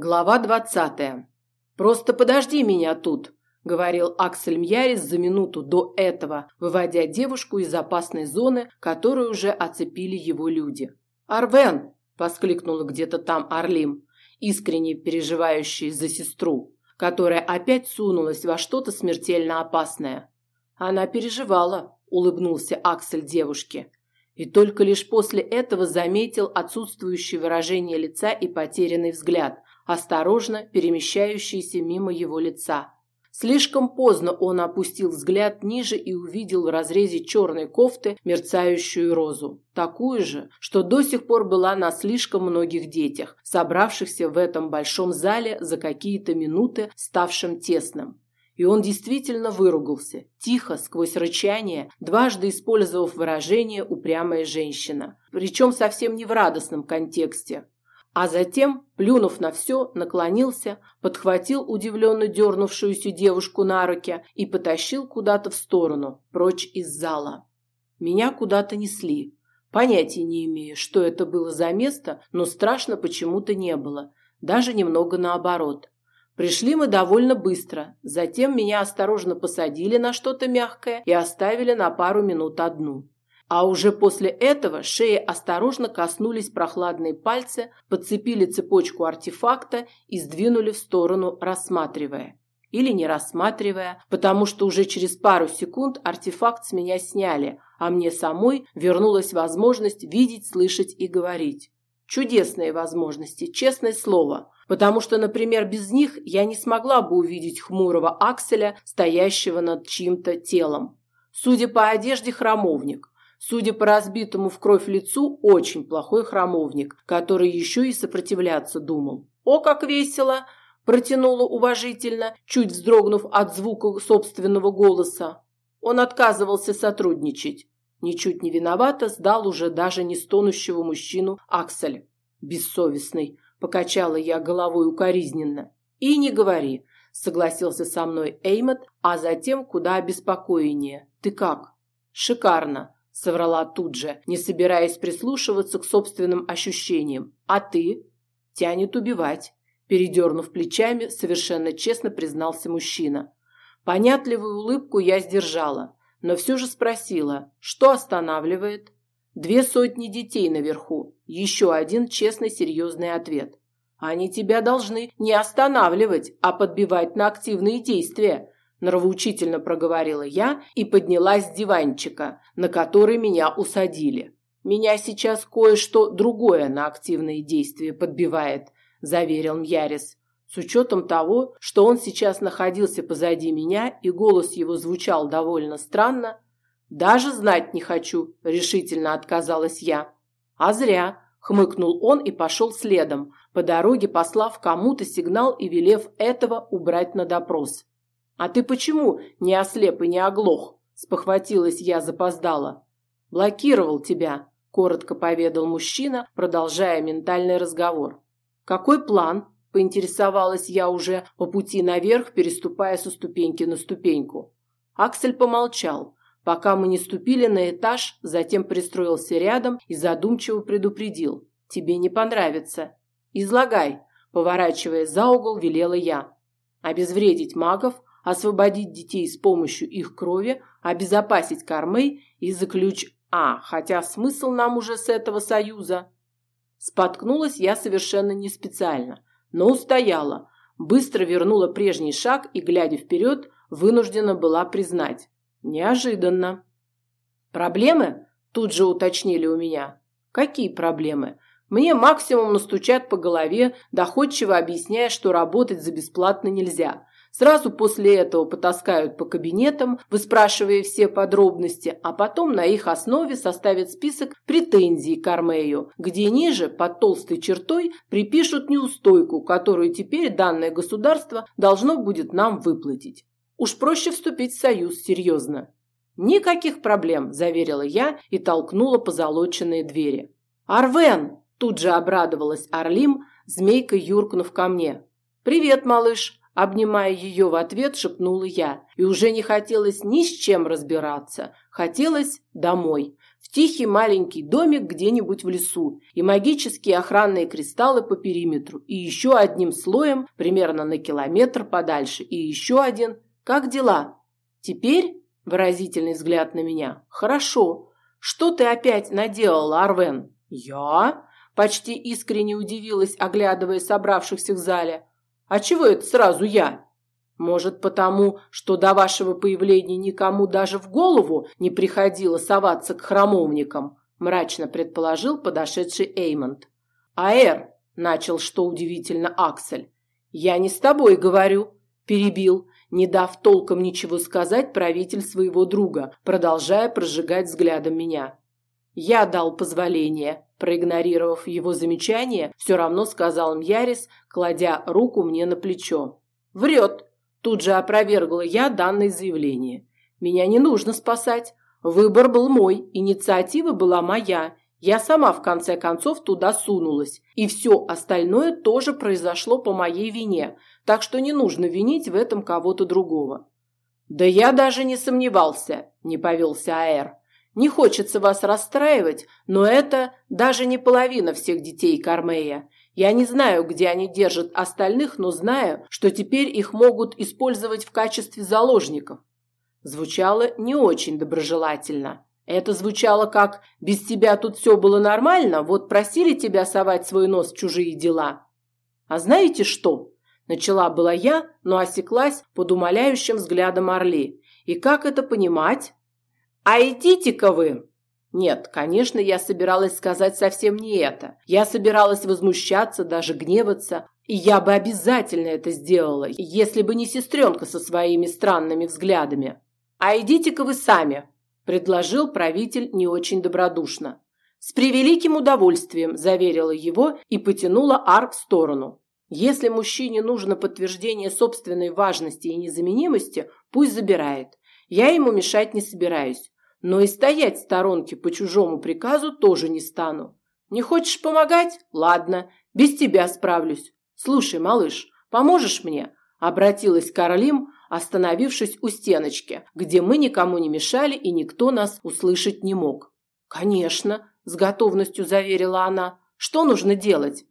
Глава двадцатая. «Просто подожди меня тут», – говорил Аксель Мьярис за минуту до этого, выводя девушку из опасной зоны, которую уже оцепили его люди. «Арвен!» – воскликнула где-то там Арлим, искренне переживающая за сестру, которая опять сунулась во что-то смертельно опасное. Она переживала, улыбнулся Аксель девушке. И только лишь после этого заметил отсутствующее выражение лица и потерянный взгляд, осторожно перемещающийся мимо его лица. Слишком поздно он опустил взгляд ниже и увидел в разрезе черной кофты мерцающую розу, такую же, что до сих пор была на слишком многих детях, собравшихся в этом большом зале за какие-то минуты, ставшим тесным. И он действительно выругался, тихо, сквозь рычание, дважды использовав выражение «упрямая женщина», причем совсем не в радостном контексте, а затем, плюнув на все, наклонился, подхватил удивленно дернувшуюся девушку на руки и потащил куда-то в сторону, прочь из зала. Меня куда-то несли. Понятия не имею, что это было за место, но страшно почему-то не было, даже немного наоборот. Пришли мы довольно быстро, затем меня осторожно посадили на что-то мягкое и оставили на пару минут одну. А уже после этого шеи осторожно коснулись прохладные пальцы, подцепили цепочку артефакта и сдвинули в сторону, рассматривая. Или не рассматривая, потому что уже через пару секунд артефакт с меня сняли, а мне самой вернулась возможность видеть, слышать и говорить. Чудесные возможности, честное слово, потому что, например, без них я не смогла бы увидеть хмурого Акселя, стоящего над чьим-то телом. Судя по одежде, храмовник. Судя по разбитому в кровь лицу, очень плохой храмовник, который еще и сопротивляться думал. «О, как весело!» – протянула уважительно, чуть вздрогнув от звука собственного голоса. Он отказывался сотрудничать. Ничуть не виновато сдал уже даже не стонущего мужчину Аксель. «Бессовестный!» – покачала я головой укоризненно. «И не говори!» – согласился со мной Эймот, а затем куда обеспокоеннее. «Ты как?» «Шикарно!» Соврала тут же, не собираясь прислушиваться к собственным ощущениям. А ты? Тянет убивать. Передернув плечами, совершенно честно признался мужчина. Понятливую улыбку я сдержала, но все же спросила, что останавливает? Две сотни детей наверху. Еще один честный серьезный ответ. Они тебя должны не останавливать, а подбивать на активные действия, нравоучительно проговорила я и поднялась с диванчика, на который меня усадили. Меня сейчас кое-что другое на активные действия подбивает, заверил Мьярис. С учетом того, что он сейчас находился позади меня и голос его звучал довольно странно, даже знать не хочу, решительно отказалась я. А зря, хмыкнул он и пошел следом, по дороге послав кому-то сигнал и велев этого убрать на допрос. «А ты почему не ослеп и не оглох?» – спохватилась я запоздала. «Блокировал тебя», – коротко поведал мужчина, продолжая ментальный разговор. «Какой план?» – поинтересовалась я уже по пути наверх, переступая со ступеньки на ступеньку. Аксель помолчал, пока мы не ступили на этаж, затем пристроился рядом и задумчиво предупредил. «Тебе не понравится». «Излагай», – поворачивая за угол, велела я. «Обезвредить магов, освободить детей с помощью их крови, обезопасить кормы и заключ А, хотя смысл нам уже с этого союза. Споткнулась я совершенно не специально, но устояла, быстро вернула прежний шаг и, глядя вперед, вынуждена была признать. Неожиданно. Проблемы? Тут же уточнили у меня. Какие проблемы? Мне максимум настучат по голове, доходчиво объясняя, что работать за бесплатно нельзя. Сразу после этого потаскают по кабинетам, выспрашивая все подробности, а потом на их основе составят список претензий к Армею, где ниже, под толстой чертой, припишут неустойку, которую теперь данное государство должно будет нам выплатить. Уж проще вступить в союз серьезно. «Никаких проблем», – заверила я и толкнула позолоченные двери. «Арвен!» – тут же обрадовалась Орлим, змейкой юркнув ко мне. «Привет, малыш!» Обнимая ее в ответ, шепнула я. И уже не хотелось ни с чем разбираться. Хотелось домой. В тихий маленький домик где-нибудь в лесу, и магические охранные кристаллы по периметру, и еще одним слоем примерно на километр подальше, и еще один. Как дела? Теперь выразительный взгляд на меня. Хорошо. Что ты опять наделала, Арвен? Я? Почти искренне удивилась, оглядывая собравшихся в зале. А чего это сразу я? Может, потому, что до вашего появления никому даже в голову не приходило соваться к храмовникам, мрачно предположил подошедший Эймонд. Аэр, начал, что удивительно, Аксель. Я не с тобой говорю, перебил, не дав толком ничего сказать правитель своего друга, продолжая прожигать взглядом меня. Я дал позволение, проигнорировав его замечание, все равно сказал Мьярис, кладя руку мне на плечо. Врет, Тут же опровергла я данное заявление. Меня не нужно спасать. Выбор был мой, инициатива была моя. Я сама в конце концов туда сунулась. И все остальное тоже произошло по моей вине, так что не нужно винить в этом кого-то другого. Да я даже не сомневался, не повелся Аэр. Не хочется вас расстраивать, но это даже не половина всех детей Кармея. Я не знаю, где они держат остальных, но знаю, что теперь их могут использовать в качестве заложников. Звучало не очень доброжелательно. Это звучало как «без тебя тут все было нормально, вот просили тебя совать свой нос в чужие дела». А знаете что? Начала была я, но осеклась под умоляющим взглядом Орли. И как это понимать? «А идите-ка вы!» Нет, конечно, я собиралась сказать совсем не это. Я собиралась возмущаться, даже гневаться, и я бы обязательно это сделала, если бы не сестренка со своими странными взглядами. А идите-ка вы сами, предложил правитель не очень добродушно. С превеликим удовольствием заверила его и потянула Ар в сторону. Если мужчине нужно подтверждение собственной важности и незаменимости, пусть забирает. Я ему мешать не собираюсь. Но и стоять в сторонке по чужому приказу тоже не стану. Не хочешь помогать? Ладно, без тебя справлюсь. Слушай, малыш, поможешь мне? Обратилась Карлим, остановившись у стеночки, где мы никому не мешали и никто нас услышать не мог. Конечно, с готовностью заверила она. Что нужно делать?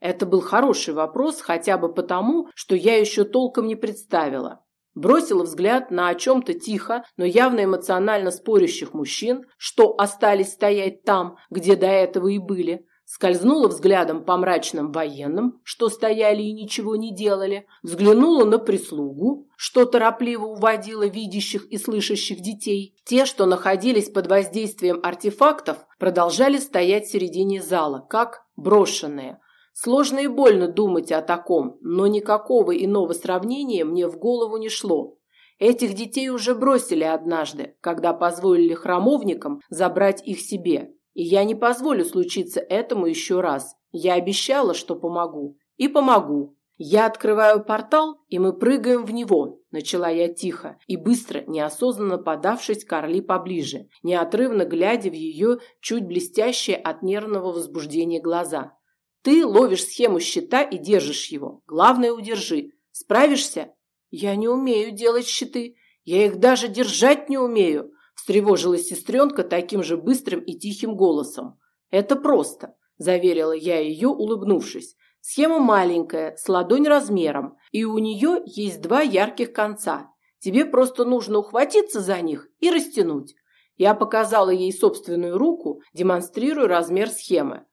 Это был хороший вопрос, хотя бы потому, что я еще толком не представила. Бросила взгляд на о чем-то тихо, но явно эмоционально спорящих мужчин, что остались стоять там, где до этого и были. Скользнула взглядом по мрачным военным, что стояли и ничего не делали. Взглянула на прислугу, что торопливо уводила видящих и слышащих детей. Те, что находились под воздействием артефактов, продолжали стоять в середине зала, как брошенные. Сложно и больно думать о таком, но никакого иного сравнения мне в голову не шло. Этих детей уже бросили однажды, когда позволили храмовникам забрать их себе. И я не позволю случиться этому еще раз. Я обещала, что помогу. И помогу. Я открываю портал, и мы прыгаем в него, начала я тихо и быстро, неосознанно подавшись к Орли поближе, неотрывно глядя в ее чуть блестящие от нервного возбуждения глаза. Ты ловишь схему щита и держишь его. Главное, удержи. Справишься? Я не умею делать щиты. Я их даже держать не умею. Встревожилась сестренка таким же быстрым и тихим голосом. Это просто, заверила я ее, улыбнувшись. Схема маленькая, с ладонь размером, и у нее есть два ярких конца. Тебе просто нужно ухватиться за них и растянуть. Я показала ей собственную руку, демонстрируя размер схемы.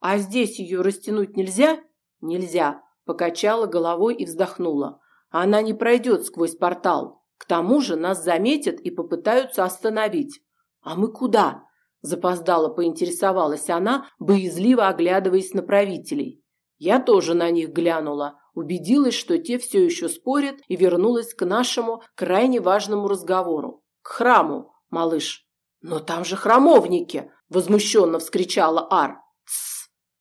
А здесь ее растянуть нельзя? Нельзя, покачала головой и вздохнула. Она не пройдет сквозь портал. К тому же нас заметят и попытаются остановить. А мы куда? Запоздало поинтересовалась она, боязливо оглядываясь на правителей. Я тоже на них глянула, убедилась, что те все еще спорят, и вернулась к нашему крайне важному разговору. К храму, малыш. Но там же храмовники, возмущенно вскричала Ар.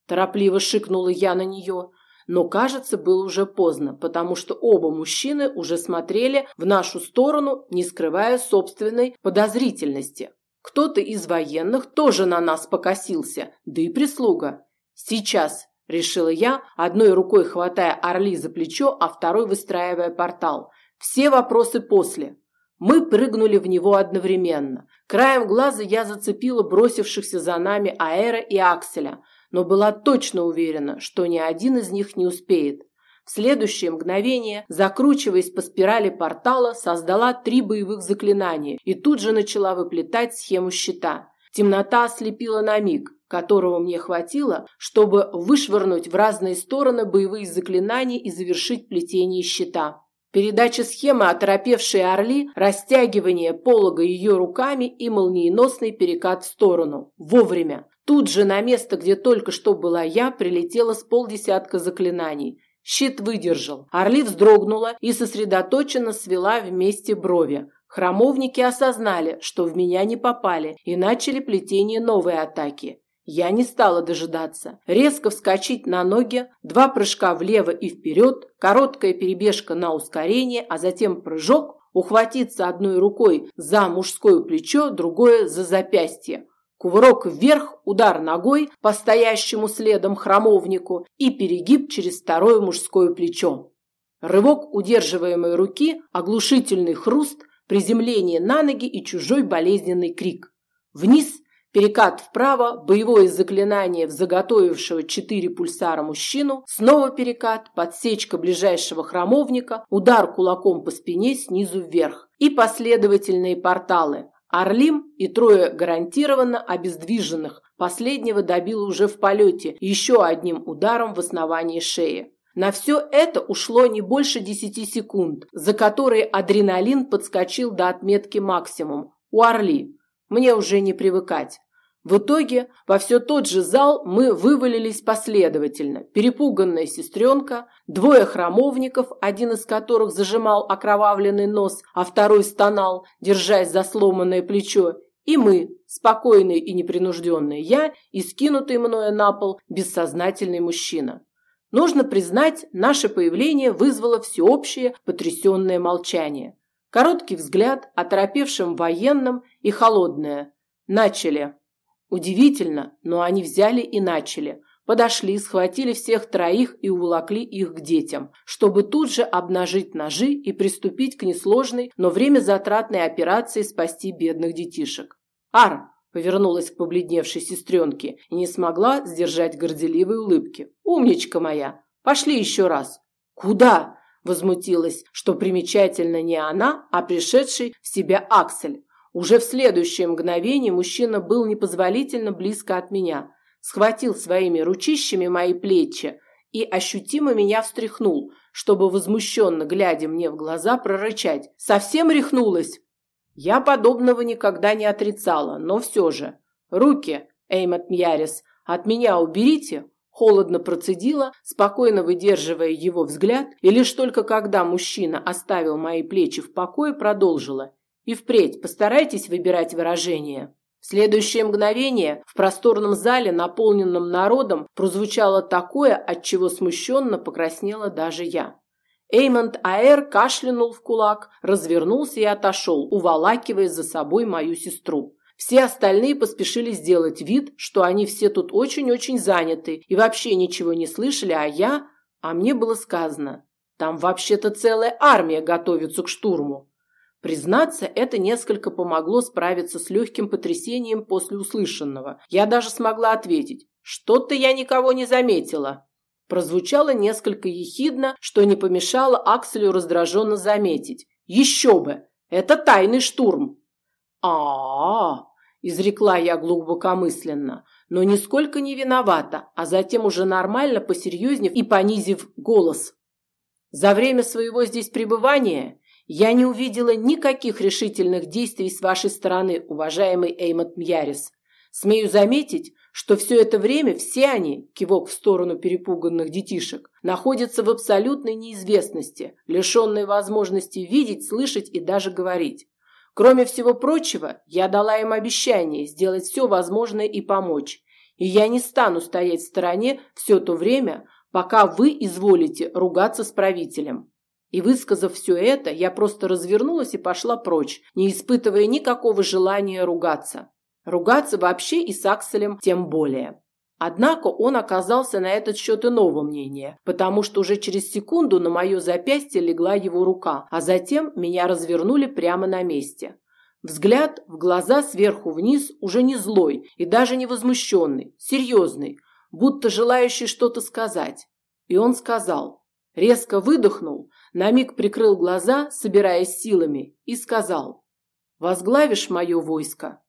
Торопливо шикнула я на нее, но, кажется, было уже поздно, потому что оба мужчины уже смотрели в нашу сторону, не скрывая собственной подозрительности. Кто-то из военных тоже на нас покосился, да и прислуга. Сейчас, решила я, одной рукой хватая Орли за плечо, а второй выстраивая портал. Все вопросы после. Мы прыгнули в него одновременно. Краем глаза я зацепила бросившихся за нами Аэра и Акселя, но была точно уверена, что ни один из них не успеет. В следующее мгновение, закручиваясь по спирали портала, создала три боевых заклинания и тут же начала выплетать схему щита. Темнота ослепила на миг, которого мне хватило, чтобы вышвырнуть в разные стороны боевые заклинания и завершить плетение щита. Передача схемы оторопевшей Орли, растягивание полога ее руками и молниеносный перекат в сторону. Вовремя. Тут же на место, где только что была я, прилетело с полдесятка заклинаний. Щит выдержал. Орли вздрогнула и сосредоточенно свела вместе брови. Храмовники осознали, что в меня не попали, и начали плетение новой атаки. Я не стала дожидаться. Резко вскочить на ноги, два прыжка влево и вперед, короткая перебежка на ускорение, а затем прыжок, ухватиться одной рукой за мужское плечо, другое за запястье. Кувырок вверх, удар ногой по стоящему следом храмовнику и перегиб через второе мужское плечо. Рывок удерживаемой руки, оглушительный хруст, приземление на ноги и чужой болезненный крик. Вниз, перекат вправо, боевое заклинание в заготовившего четыре пульсара мужчину, снова перекат, подсечка ближайшего храмовника, удар кулаком по спине снизу вверх и последовательные порталы – Орлим и трое гарантированно обездвиженных. Последнего добил уже в полете еще одним ударом в основании шеи. На все это ушло не больше десяти секунд, за которые адреналин подскочил до отметки максимум. У Орли. Мне уже не привыкать. В итоге во все тот же зал мы вывалились последовательно. Перепуганная сестренка, двое храмовников, один из которых зажимал окровавленный нос, а второй стонал, держась за сломанное плечо, и мы, спокойные и непринужденные я и скинутый мною на пол бессознательный мужчина. Нужно признать, наше появление вызвало всеобщее потрясенное молчание. Короткий взгляд, оторопевшим военным и холодное. Начали. Удивительно, но они взяли и начали. Подошли, схватили всех троих и уволокли их к детям, чтобы тут же обнажить ножи и приступить к несложной, но время затратной операции спасти бедных детишек. «Ар!» – повернулась к побледневшей сестренке и не смогла сдержать горделивой улыбки. «Умничка моя! Пошли еще раз!» «Куда?» – возмутилась, что примечательно не она, а пришедший в себя Аксель. Уже в следующее мгновение мужчина был непозволительно близко от меня, схватил своими ручищами мои плечи и ощутимо меня встряхнул, чтобы возмущенно глядя мне в глаза прорычать: "Совсем рехнулась?" Я подобного никогда не отрицала, но все же. "Руки, Эймот Мьярис, от меня уберите", холодно процедила, спокойно выдерживая его взгляд, и лишь только когда мужчина оставил мои плечи в покое, продолжила: и впредь постарайтесь выбирать выражения. В следующее мгновение в просторном зале, наполненном народом, прозвучало такое, от чего смущенно покраснела даже я. Эймонд Аэр кашлянул в кулак, развернулся и отошел, уволакивая за собой мою сестру. Все остальные поспешили сделать вид, что они все тут очень-очень заняты и вообще ничего не слышали, а я... А мне было сказано, там вообще-то целая армия готовится к штурму. Признаться, это несколько помогло справиться с легким потрясением после услышанного. Я даже смогла ответить «Что-то я никого не заметила». Прозвучало несколько ехидно, что не помешало Акселю раздраженно заметить. «Еще бы! Это тайный штурм!» а, -а, -а изрекла я глубокомысленно, но нисколько не виновата, а затем уже нормально посерьезнев и понизив голос. За время своего здесь пребывания я не увидела никаких решительных действий с вашей стороны, уважаемый Эймот Мьярис. Смею заметить, что все это время все они, кивок в сторону перепуганных детишек, находятся в абсолютной неизвестности, лишенной возможности видеть, слышать и даже говорить. Кроме всего прочего, я дала им обещание сделать все возможное и помочь. И я не стану стоять в стороне все то время, пока вы изволите ругаться с правителем. И высказав все это, я просто развернулась и пошла прочь, не испытывая никакого желания ругаться. Ругаться вообще и с Акселем тем более. Однако он оказался на этот счет иного мнения, потому что уже через секунду на мое запястье легла его рука, а затем меня развернули прямо на месте. Взгляд в глаза сверху вниз уже не злой и даже не возмущенный, серьезный, будто желающий что-то сказать. И он сказал, резко выдохнул, на миг прикрыл глаза, собираясь силами, и сказал, «Возглавишь мое войско?»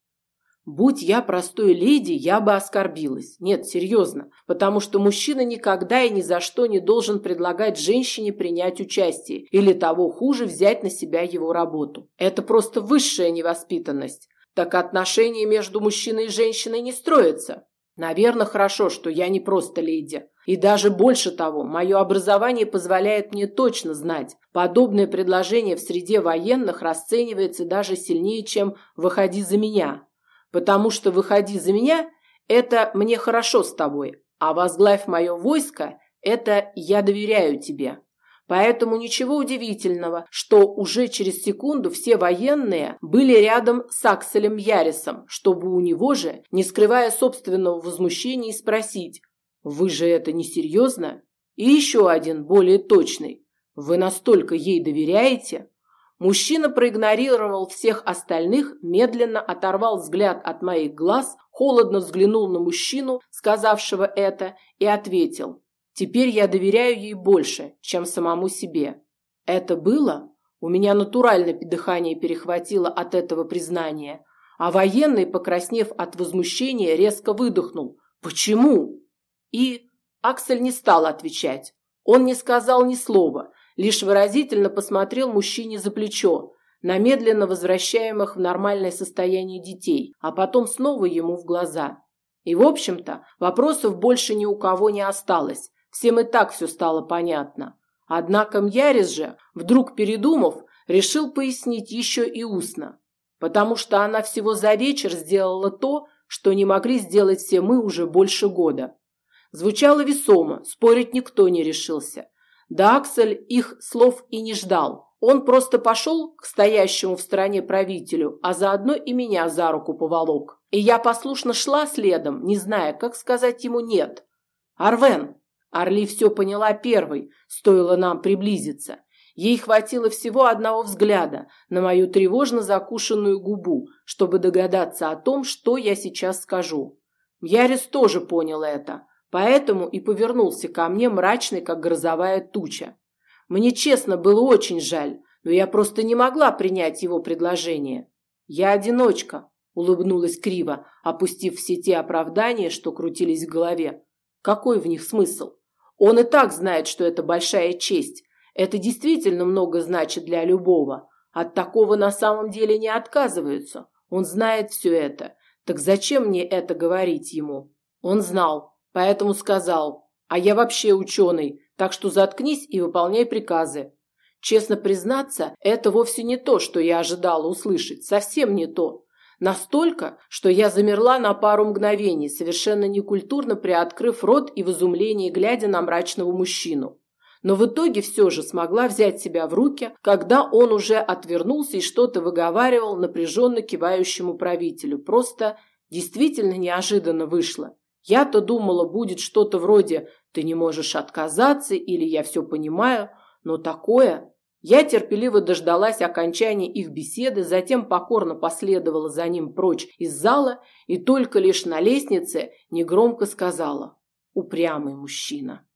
Будь я простой леди, я бы оскорбилась. Нет, серьезно. Потому что мужчина никогда и ни за что не должен предлагать женщине принять участие или того хуже взять на себя его работу. Это просто высшая невоспитанность. Так отношения между мужчиной и женщиной не строятся. Наверное, хорошо, что я не просто леди. И даже больше того, мое образование позволяет мне точно знать, подобное предложение в среде военных расценивается даже сильнее, чем «выходи за меня», потому что выходи за меня – это мне хорошо с тобой, а возглавь мое войско – это я доверяю тебе. Поэтому ничего удивительного, что уже через секунду все военные были рядом с Акселем Ярисом, чтобы у него же, не скрывая собственного возмущения, спросить «Вы же это не серьезно?» И еще один, более точный «Вы настолько ей доверяете?» Мужчина проигнорировал всех остальных, медленно оторвал взгляд от моих глаз, холодно взглянул на мужчину, сказавшего это, и ответил. «Теперь я доверяю ей больше, чем самому себе». Это было? У меня натурально дыхание перехватило от этого признания. А военный, покраснев от возмущения, резко выдохнул. «Почему?» И Аксель не стал отвечать. Он не сказал ни слова, лишь выразительно посмотрел мужчине за плечо, на медленно возвращаемых в нормальное состояние детей, а потом снова ему в глаза. И, в общем-то, вопросов больше ни у кого не осталось, всем и так все стало понятно. Однако Мьярис же, вдруг передумав, решил пояснить еще и устно, потому что она всего за вечер сделала то, что не могли сделать все мы уже больше года. Звучало весомо, спорить никто не решился. Да Аксель их слов и не ждал. Он просто пошел к стоящему в стороне правителю, а заодно и меня за руку поволок. И я послушно шла следом, не зная, как сказать ему «нет». «Арвен!» Орли все поняла первой, стоило нам приблизиться. Ей хватило всего одного взгляда на мою тревожно закушенную губу, чтобы догадаться о том, что я сейчас скажу. Ярис тоже понял это, Поэтому и повернулся ко мне мрачный, как грозовая туча. Мне честно было очень жаль, но я просто не могла принять его предложение. Я одиночка, улыбнулась криво, опустив все те оправдания, что крутились в голове. Какой в них смысл? Он и так знает, что это большая честь. Это действительно много значит для любого. От такого на самом деле не отказываются. Он знает все это. Так зачем мне это говорить ему? Он знал, Поэтому сказал, а я вообще ученый, так что заткнись и выполняй приказы. Честно признаться, это вовсе не то, что я ожидала услышать, совсем не то. Настолько, что я замерла на пару мгновений, совершенно некультурно приоткрыв рот и в изумлении глядя на мрачного мужчину. Но в итоге все же смогла взять себя в руки, когда он уже отвернулся и что-то выговаривал напряженно кивающему правителю. Просто действительно неожиданно вышло. Я-то думала, будет что-то вроде «ты не можешь отказаться» или «я все понимаю», но такое... Я терпеливо дождалась окончания их беседы, затем покорно последовала за ним прочь из зала и только лишь на лестнице негромко сказала «упрямый мужчина».